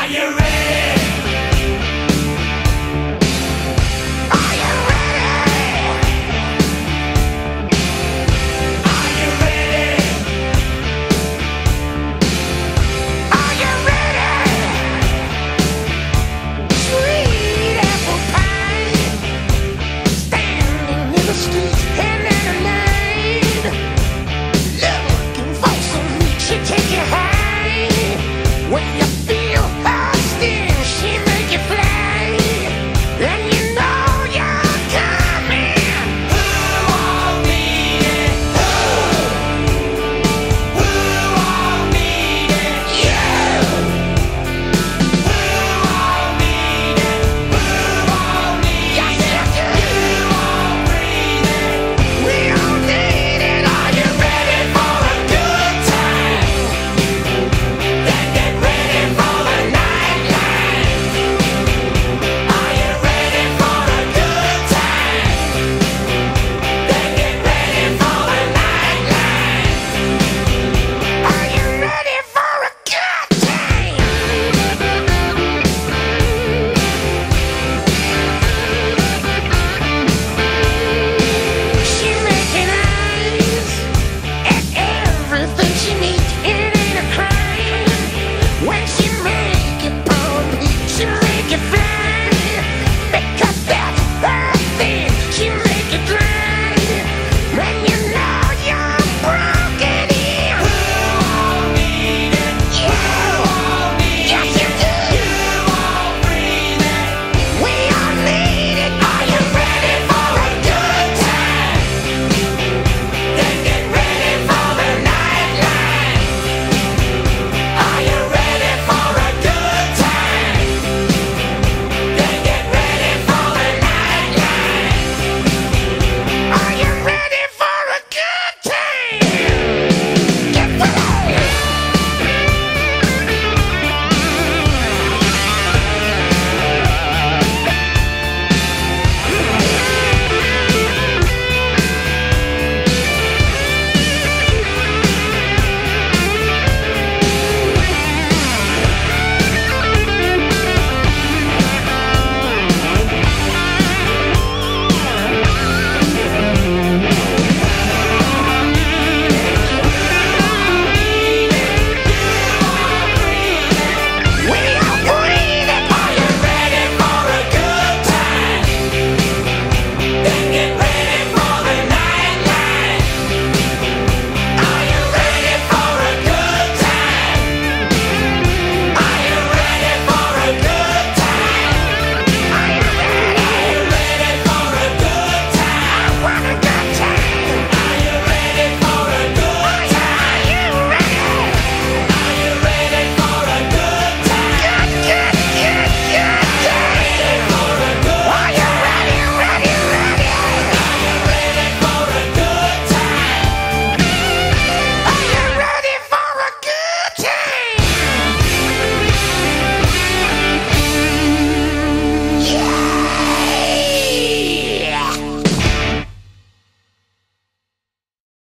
Are you ready?